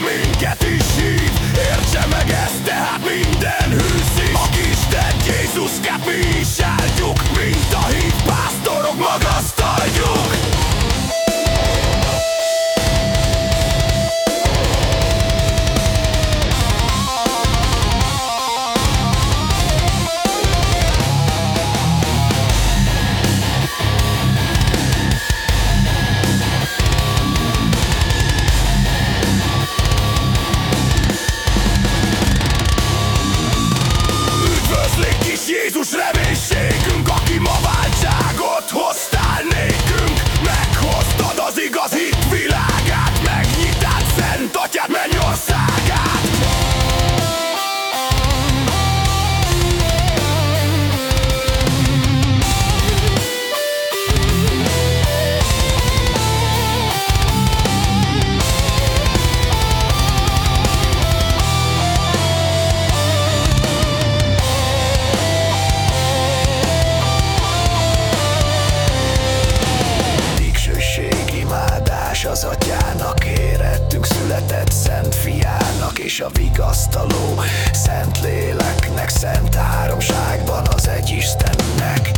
coming, get the Jézus az atyának érettünk született szent fiának És a vigasztaló szent léleknek, szent háromságban az egy Istennek.